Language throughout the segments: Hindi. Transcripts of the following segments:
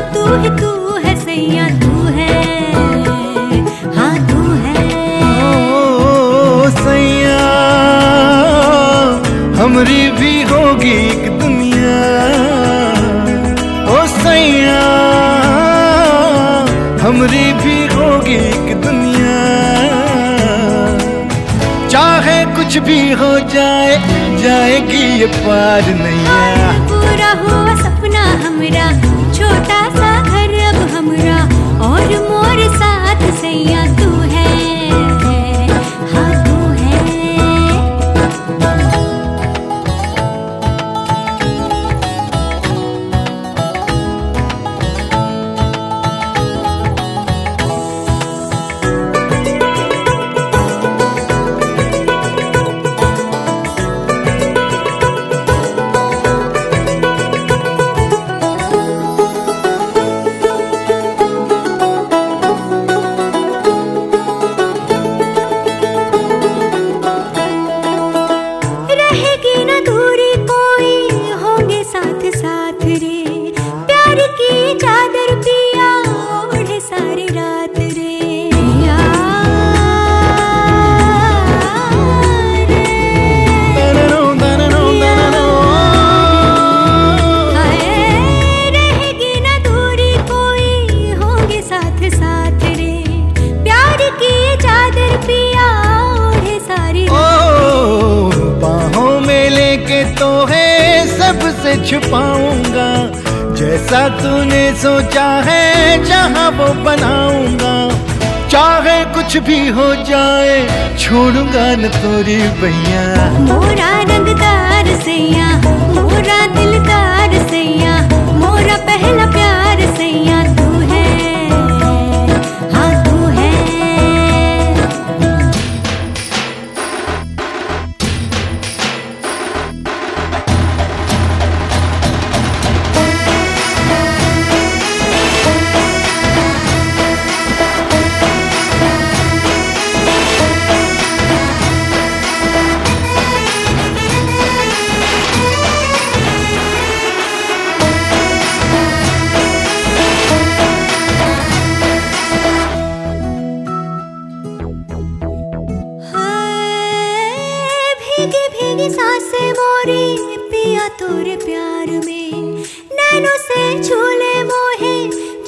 तू तू है सैया तू है। हाँ तू है। ओ, ओ, ओ भी होगी एक दुनिया। ओ सैया हमरी भी होगी एक दुनिया। चाहे कुछ भी हो जाए जाएगी ये पार नहीं पूरा चादर पिया ओढ़े सारी रात रे यार रे। दननो, दननो, दननो। हाय, रहेगी न दूरी कोई होंगे साथ साथ रे प्यार की चादर पिया ओढ़े सारी बाहों में लेके तो है सबसे छुपाऊँगा जैसा तूने सोचा है, जहाँ वो बनाऊँगा। चाहे कुछ भी हो जाए, छोड़ूँगा न तोरी भैया। मोरा रंगदार सैया, मोरा मोरी पिया तोरे प्यार में। नैनो से झूले मोहे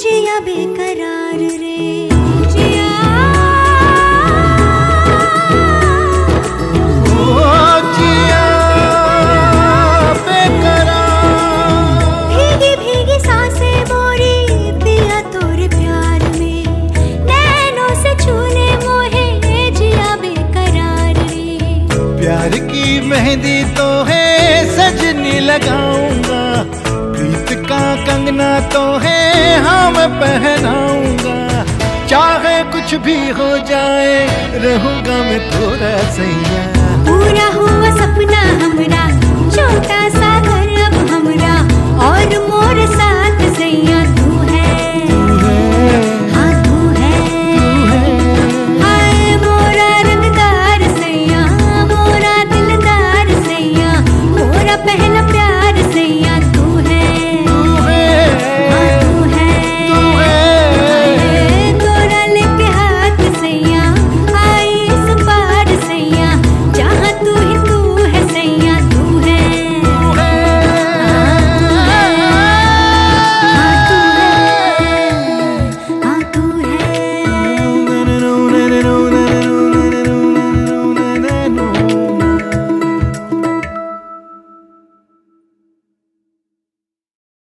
जिया बेकरार रे। प्यार की मेहंदी तो है, सजनी लगाऊँगा। प्रीत का कंगना तो है हाँ मैं पहनाऊँगा। चाहे कुछ भी हो जाए, रहूँगा मैं थोड़ा सैया।